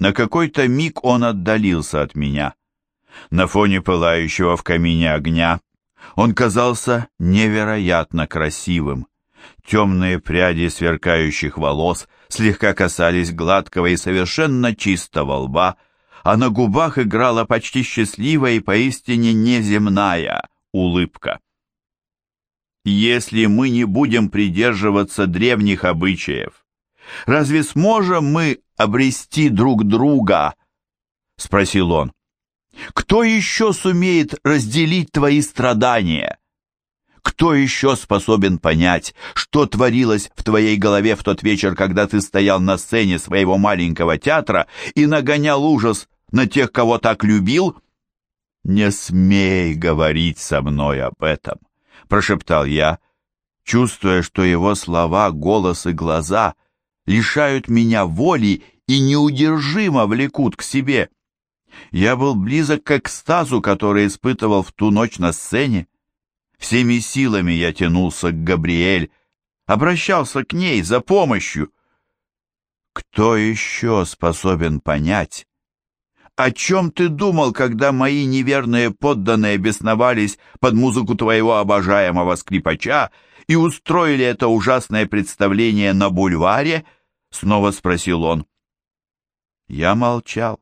На какой-то миг он отдалился от меня. На фоне пылающего в камине огня он казался невероятно красивым. Темные пряди сверкающих волос слегка касались гладкого и совершенно чистого лба, а на губах играла почти счастливая и поистине неземная улыбка. Если мы не будем придерживаться древних обычаев, разве сможем мы обрести друг друга? Спросил он. Кто еще сумеет разделить твои страдания? Кто еще способен понять, что творилось в твоей голове в тот вечер, когда ты стоял на сцене своего маленького театра и нагонял ужас на тех, кого так любил? Не смей говорить со мной об этом, прошептал я, чувствуя, что его слова, голос и глаза лишают меня воли и неудержимо влекут к себе. Я был близок к экстазу, который испытывал в ту ночь на сцене. Всеми силами я тянулся к Габриэль, обращался к ней за помощью. Кто еще способен понять, о чем ты думал, когда мои неверные подданные бесновались под музыку твоего обожаемого скрипача и устроили это ужасное представление на бульваре? Снова спросил он. Я молчал.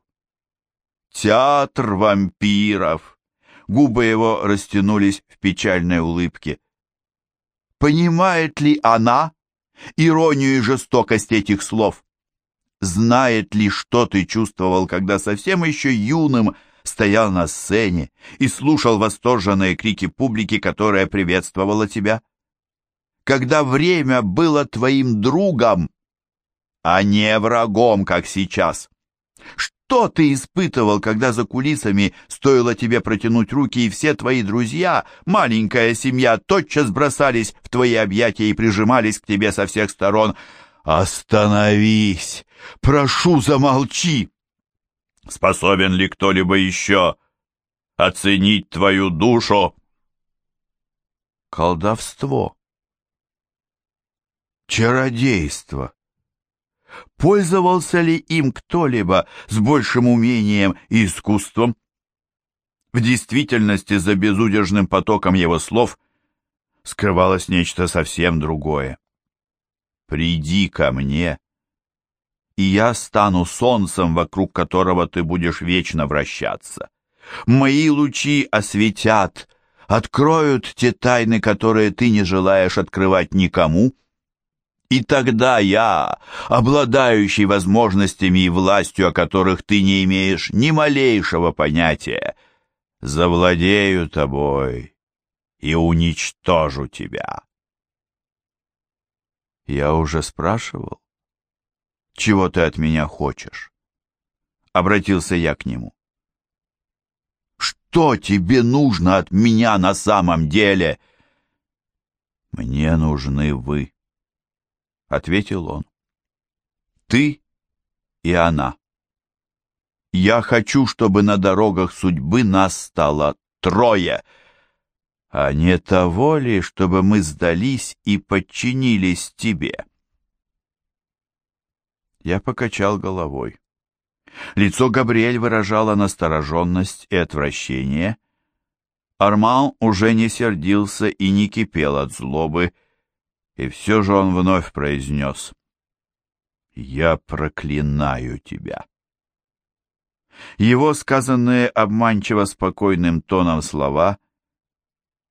Театр вампиров. Губы его растянулись в печальной улыбке. Понимает ли она иронию и жестокость этих слов? Знает ли, что ты чувствовал, когда совсем еще юным стоял на сцене и слушал восторженные крики публики, которая приветствовала тебя? Когда время было твоим другом, а не врагом, как сейчас. Что ты испытывал, когда за кулисами стоило тебе протянуть руки, и все твои друзья, маленькая семья, тотчас бросались в твои объятия и прижимались к тебе со всех сторон? Остановись! Прошу, замолчи! Способен ли кто-либо еще оценить твою душу? Колдовство. Чародейство. Пользовался ли им кто-либо с большим умением и искусством? В действительности за безудержным потоком его слов скрывалось нечто совсем другое. «Приди ко мне, и я стану солнцем, вокруг которого ты будешь вечно вращаться. Мои лучи осветят, откроют те тайны, которые ты не желаешь открывать никому». И тогда я, обладающий возможностями и властью, о которых ты не имеешь ни малейшего понятия, завладею тобой и уничтожу тебя. Я уже спрашивал, чего ты от меня хочешь? Обратился я к нему. Что тебе нужно от меня на самом деле? Мне нужны вы. — ответил он. «Ты и она. Я хочу, чтобы на дорогах судьбы нас стало трое, а не того ли, чтобы мы сдались и подчинились тебе?» Я покачал головой. Лицо Габриэль выражало настороженность и отвращение. Арман уже не сердился и не кипел от злобы, и все же он вновь произнес «Я проклинаю тебя». Его сказанные обманчиво спокойным тоном слова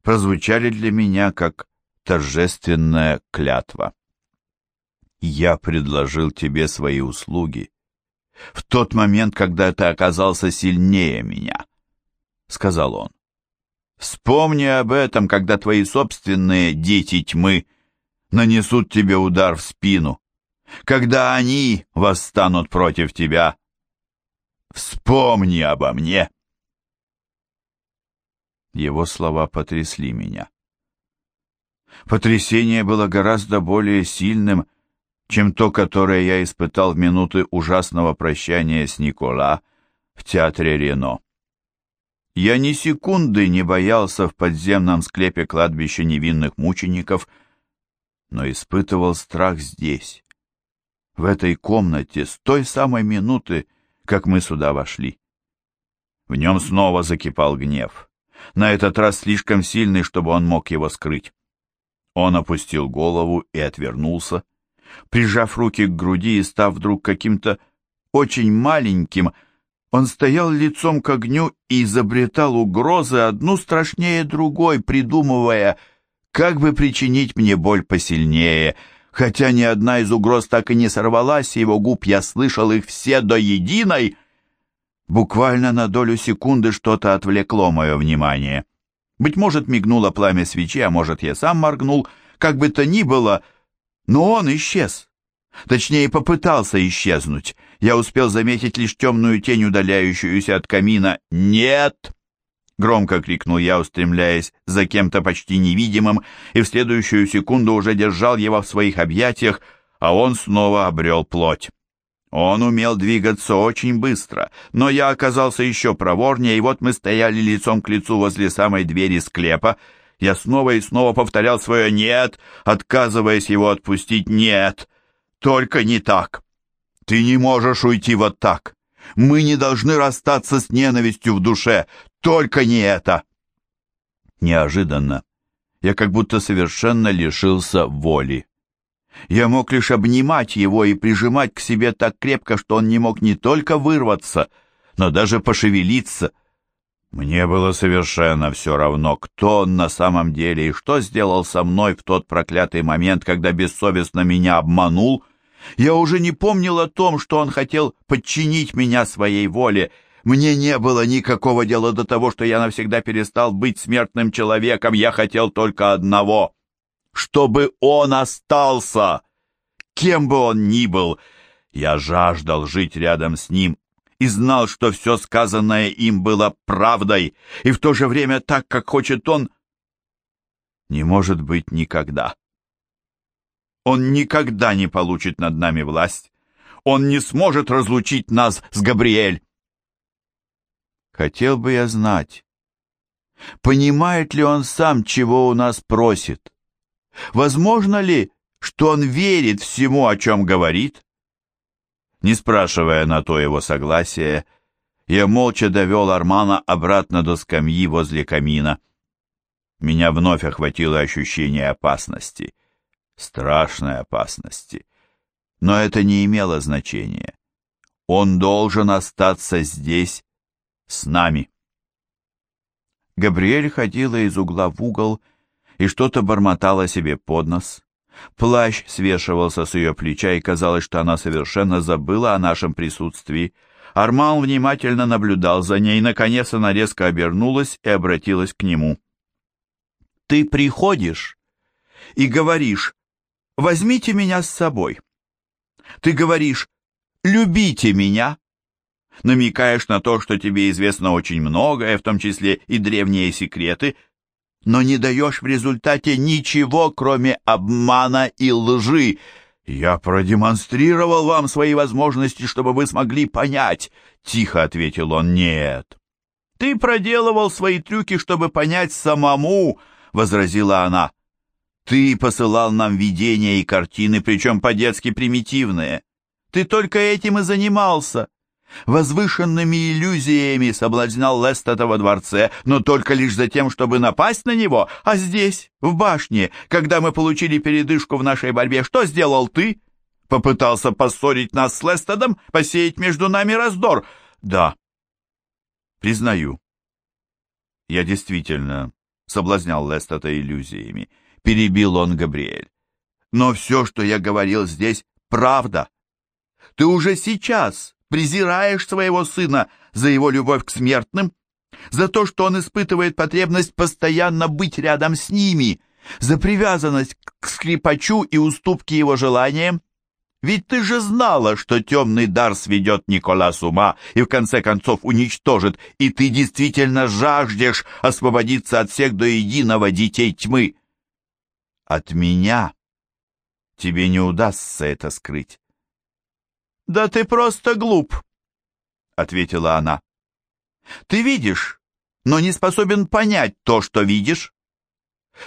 прозвучали для меня как торжественная клятва. «Я предложил тебе свои услуги в тот момент, когда ты оказался сильнее меня», — сказал он. «Вспомни об этом, когда твои собственные дети тьмы — нанесут тебе удар в спину, когда они восстанут против тебя. Вспомни обо мне. Его слова потрясли меня. Потрясение было гораздо более сильным, чем то, которое я испытал в минуты ужасного прощания с Никола в театре Рено. Я ни секунды не боялся в подземном склепе кладбища невинных мучеников — но испытывал страх здесь, в этой комнате, с той самой минуты, как мы сюда вошли. В нем снова закипал гнев. На этот раз слишком сильный, чтобы он мог его скрыть. Он опустил голову и отвернулся, прижав руки к груди и став вдруг каким-то очень маленьким, он стоял лицом к огню и изобретал угрозы одну страшнее другой, придумывая, как бы причинить мне боль посильнее. Хотя ни одна из угроз так и не сорвалась с его губ, я слышал их все до единой. Буквально на долю секунды что-то отвлекло мое внимание. Быть может, мигнуло пламя свечи, а может, я сам моргнул. Как бы то ни было, но он исчез. Точнее, попытался исчезнуть. Я успел заметить лишь темную тень, удаляющуюся от камина. «Нет!» — громко крикнул я, устремляясь за кем-то почти невидимым, и в следующую секунду уже держал его в своих объятиях, а он снова обрел плоть. Он умел двигаться очень быстро, но я оказался еще проворнее, и вот мы стояли лицом к лицу возле самой двери склепа. Я снова и снова повторял свое «нет», отказываясь его отпустить «нет». Только не так. Ты не можешь уйти вот так. Мы не должны расстаться с ненавистью в душе. Только не это. Неожиданно я как будто совершенно лишился воли. Я мог лишь обнимать его и прижимать к себе так крепко, что он не мог не только вырваться, но даже пошевелиться. Мне было совершенно все равно, кто он на самом деле и что сделал со мной в тот проклятый момент, когда бессовестно меня обманул. Я уже не помнил о том, что он хотел подчинить меня своей воле. Мне не было никакого дела до того, что я навсегда перестал быть смертным человеком. Я хотел только одного — чтобы он остался. Кем бы он ни был, я жаждал жить рядом с ним, и знал, что все сказанное им было правдой, и в то же время так, как хочет он, не может быть никогда. Он никогда не получит над нами власть. Он не сможет разлучить нас с Габриэль. Хотел бы я знать, понимает ли он сам, чего у нас просит. Возможно ли, что он верит всему, о чем говорит? Не спрашивая на то его согласия, я молча довел Армана обратно до скамьи возле камина. Меня вновь охватило ощущение опасности, страшной опасности. Но это не имело значения. Он должен остаться здесь, с нами. Габриэль ходила из угла в угол и что-то бормотала себе под нос. Плащ свешивался с ее плеча, и казалось, что она совершенно забыла о нашем присутствии. Арман внимательно наблюдал за ней, наконец она резко обернулась и обратилась к нему. «Ты приходишь и говоришь, возьмите меня с собой. Ты говоришь, любите меня, намекаешь на то, что тебе известно очень многое, в том числе и древние секреты, но не даешь в результате ничего, кроме обмана и лжи. Я продемонстрировал вам свои возможности, чтобы вы смогли понять, — тихо ответил он, — нет. Ты проделывал свои трюки, чтобы понять самому, — возразила она. Ты посылал нам видения и картины, причем по-детски примитивные. Ты только этим и занимался возвышенными иллюзиями соблазнял Лестета во дворце, но только лишь за тем, чтобы напасть на него. А здесь, в башне, когда мы получили передышку в нашей борьбе, что сделал ты? Попытался поссорить нас с Лестедом, посеять между нами раздор. Да, признаю, я действительно соблазнял Лестета иллюзиями. Перебил он Габриэль. Но все, что я говорил здесь, правда. Ты уже сейчас презираешь своего сына за его любовь к смертным, за то, что он испытывает потребность постоянно быть рядом с ними, за привязанность к скрипачу и уступки его желаниям. Ведь ты же знала, что темный дар сведет Никола с ума и в конце концов уничтожит, и ты действительно жаждешь освободиться от всех до единого детей тьмы. От меня тебе не удастся это скрыть. «Да ты просто глуп», — ответила она. «Ты видишь, но не способен понять то, что видишь.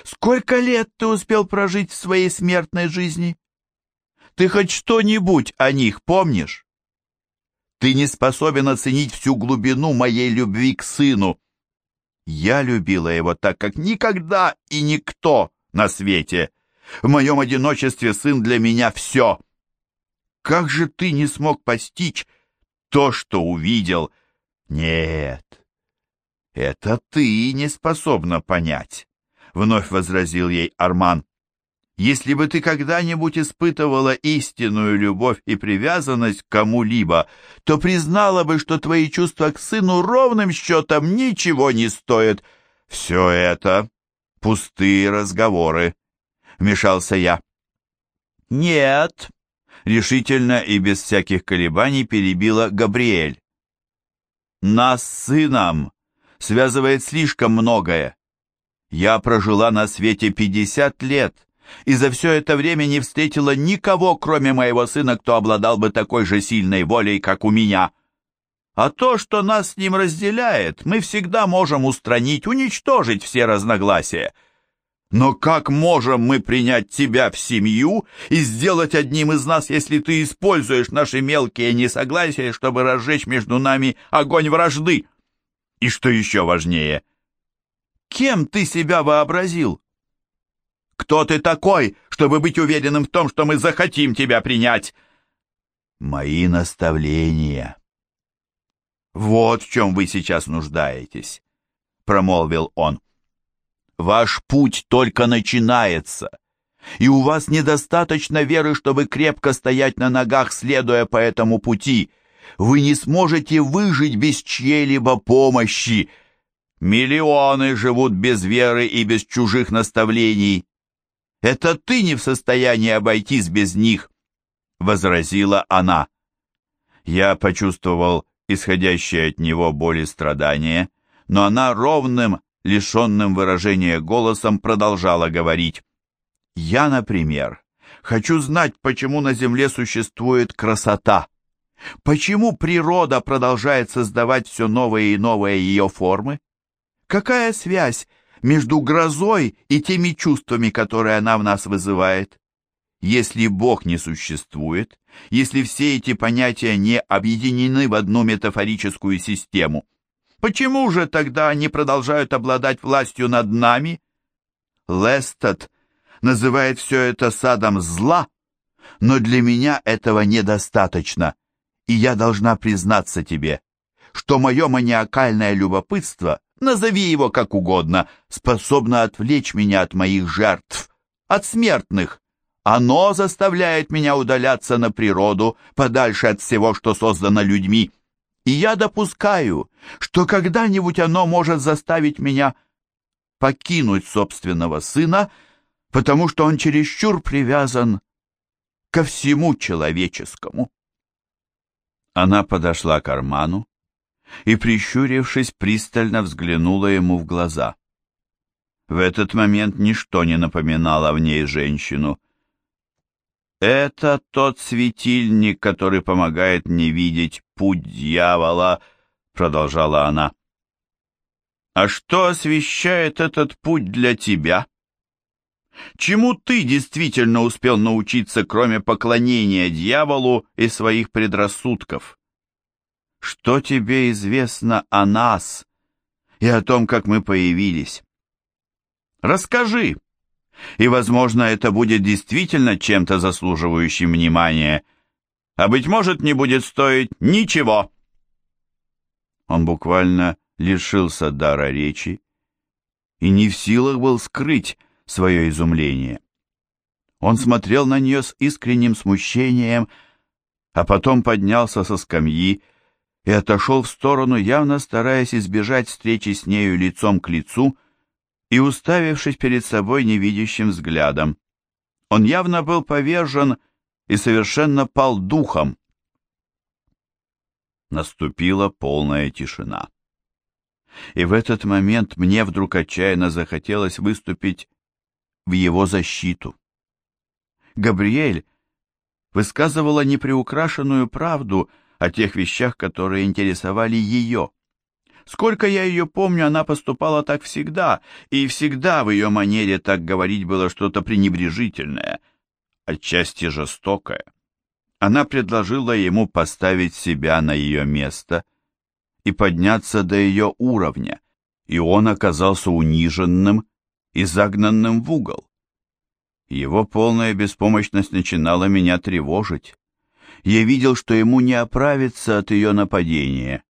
Сколько лет ты успел прожить в своей смертной жизни? Ты хоть что-нибудь о них помнишь? Ты не способен оценить всю глубину моей любви к сыну. Я любила его так, как никогда и никто на свете. В моем одиночестве сын для меня все. Как же ты не смог постичь то, что увидел? Нет, это ты не способна понять, — вновь возразил ей Арман. Если бы ты когда-нибудь испытывала истинную любовь и привязанность к кому-либо, то признала бы, что твои чувства к сыну ровным счетом ничего не стоят. Все это пустые разговоры, — вмешался я. Нет, — решительно и без всяких колебаний перебила Габриэль. Нас с сыном связывает слишком многое. Я прожила на свете пятьдесят лет — и за все это время не встретила никого, кроме моего сына, кто обладал бы такой же сильной волей, как у меня. А то, что нас с ним разделяет, мы всегда можем устранить, уничтожить все разногласия. Но как можем мы принять тебя в семью и сделать одним из нас, если ты используешь наши мелкие несогласия, чтобы разжечь между нами огонь вражды? И что еще важнее, кем ты себя вообразил? Кто ты такой, чтобы быть уверенным в том, что мы захотим тебя принять?» «Мои наставления». «Вот в чем вы сейчас нуждаетесь», — промолвил он. «Ваш путь только начинается, и у вас недостаточно веры, чтобы крепко стоять на ногах, следуя по этому пути. Вы не сможете выжить без чьей-либо помощи. Миллионы живут без веры и без чужих наставлений. Это ты не в состоянии обойтись без них, возразила она. Я почувствовал исходящее от него боль и страдание, но она ровным, лишенным выражения голосом продолжала говорить. «Я, например, хочу знать, почему на Земле существует красота, почему природа продолжает создавать все новые и новые ее формы, какая связь между грозой и теми чувствами, которые она в нас вызывает. Если Бог не существует, если все эти понятия не объединены в одну метафорическую систему, почему же тогда они продолжают обладать властью над нами? Лестед называет все это садом зла, но для меня этого недостаточно, и я должна признаться тебе, что мое маниакальное любопытство – назови его как угодно, способно отвлечь меня от моих жертв, от смертных. Оно заставляет меня удаляться на природу, подальше от всего, что создано людьми. И я допускаю, что когда-нибудь оно может заставить меня покинуть собственного сына, потому что он чересчур привязан ко всему человеческому. Она подошла к карману, и, прищурившись, пристально взглянула ему в глаза. В этот момент ничто не напоминало в ней женщину. «Это тот светильник, который помогает мне видеть путь дьявола», — продолжала она. «А что освещает этот путь для тебя?» Чему ты действительно успел научиться, кроме поклонения дьяволу и своих предрассудков? Что тебе известно о нас и о том, как мы появились? Расскажи, и, возможно, это будет действительно чем-то заслуживающим внимания, а, быть может, не будет стоить ничего. Он буквально лишился дара речи и не в силах был скрыть свое изумление. Он смотрел на нее с искренним смущением, а потом поднялся со скамьи и отошел в сторону, явно стараясь избежать встречи с нею лицом к лицу и уставившись перед собой невидящим взглядом. Он явно был повержен и совершенно пал духом. Наступила полная тишина. И в этот момент мне вдруг отчаянно захотелось выступить в его защиту. Габриэль высказывала неприукрашенную правду — о тех вещах, которые интересовали ее. Сколько я ее помню, она поступала так всегда, и всегда в ее манере так говорить было что-то пренебрежительное, отчасти жестокое. она предложила ему поставить себя на ее место и подняться до ее уровня, и он оказался униженным и загнанным в угол. Его полная беспомощность начинала меня тревожить. Я видел, что ему не оправиться от ее нападения.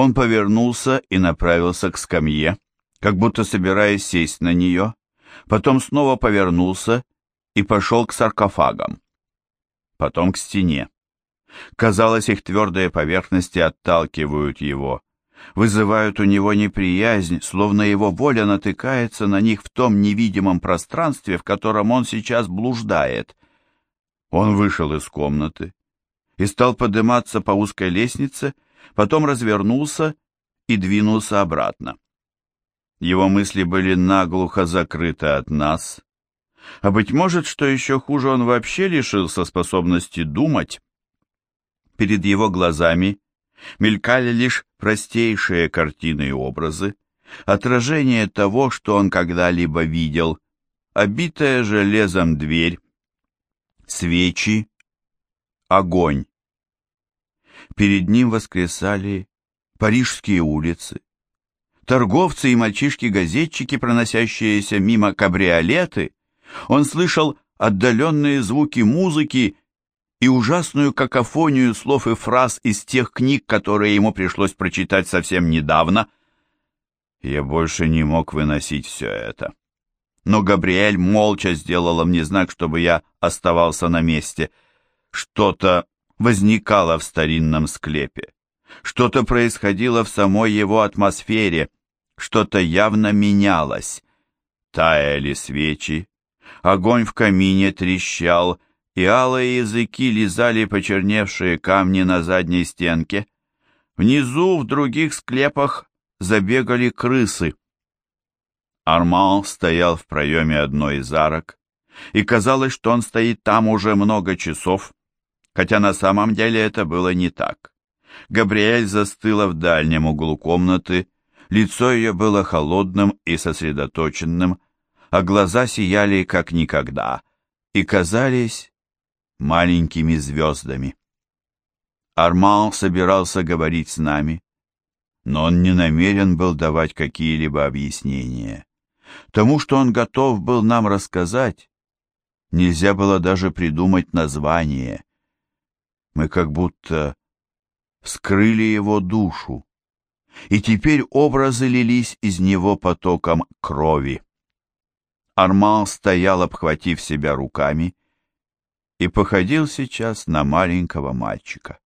Он повернулся и направился к скамье, как будто собираясь сесть на нее, потом снова повернулся и пошел к саркофагам. Потом к стене. Казалось, их твердые поверхности отталкивают его, вызывают у него неприязнь, словно его воля натыкается на них в том невидимом пространстве, в котором он сейчас блуждает. Он вышел из комнаты и стал подниматься по узкой лестнице, потом развернулся и двинулся обратно. Его мысли были наглухо закрыты от нас, а быть может, что еще хуже, он вообще лишился способности думать. Перед его глазами мелькали лишь простейшие картины и образы, отражение того, что он когда-либо видел, обитая железом дверь, свечи, огонь. Перед ним воскресали парижские улицы, торговцы и мальчишки-газетчики, проносящиеся мимо кабриолеты. Он слышал отдаленные звуки музыки и ужасную какофонию слов и фраз из тех книг, которые ему пришлось прочитать совсем недавно. Я больше не мог выносить все это. Но Габриэль молча сделала мне знак, чтобы я оставался на месте. Что-то возникало в старинном склепе. Что-то происходило в самой его атмосфере. Что-то явно менялось. Таяли свечи, огонь в камине трещал, и алые языки лизали почерневшие камни на задней стенке. Внизу, в других склепах, забегали крысы. Арман стоял в проеме одной из арок, и казалось, что он стоит там уже много часов, хотя на самом деле это было не так. Габриэль застыла в дальнем углу комнаты, Лицо ее было холодным и сосредоточенным, а глаза сияли как никогда и казались маленькими звездами. Арман собирался говорить с нами, но он не намерен был давать какие-либо объяснения. Тому, что он готов был нам рассказать, нельзя было даже придумать название. Мы как будто вскрыли его душу и теперь образы лились из него потоком крови. Арман стоял, обхватив себя руками, и походил сейчас на маленького мальчика.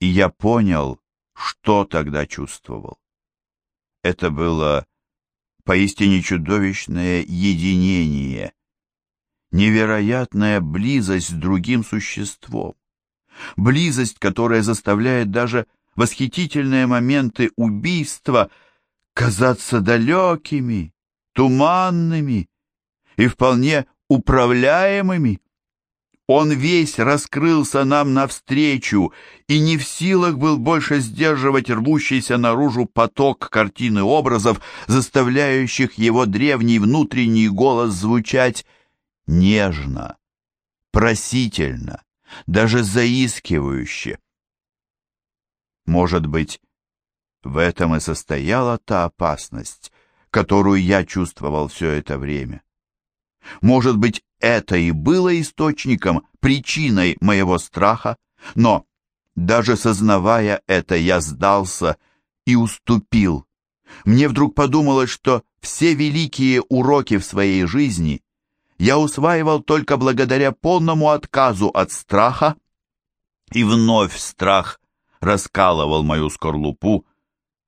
И я понял, что тогда чувствовал. Это было поистине чудовищное единение, невероятная близость с другим существом, близость, которая заставляет даже восхитительные моменты убийства казаться далекими, туманными и вполне управляемыми. Он весь раскрылся нам навстречу и не в силах был больше сдерживать рвущийся наружу поток картины образов, заставляющих его древний внутренний голос звучать нежно, просительно, даже заискивающе. Может быть, в этом и состояла та опасность, которую я чувствовал все это время. Может быть, это и было источником, причиной моего страха, но, даже сознавая это, я сдался и уступил. Мне вдруг подумалось, что все великие уроки в своей жизни я усваивал только благодаря полному отказу от страха, и вновь страх раскалывал мою скорлупу,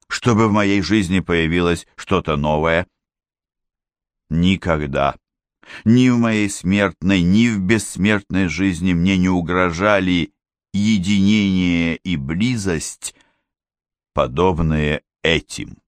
чтобы в моей жизни появилось что-то новое. Никогда, ни в моей смертной, ни в бессмертной жизни мне не угрожали единение и близость, подобные этим.